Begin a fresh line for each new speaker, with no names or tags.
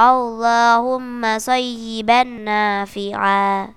اللهم صيبا نافعا.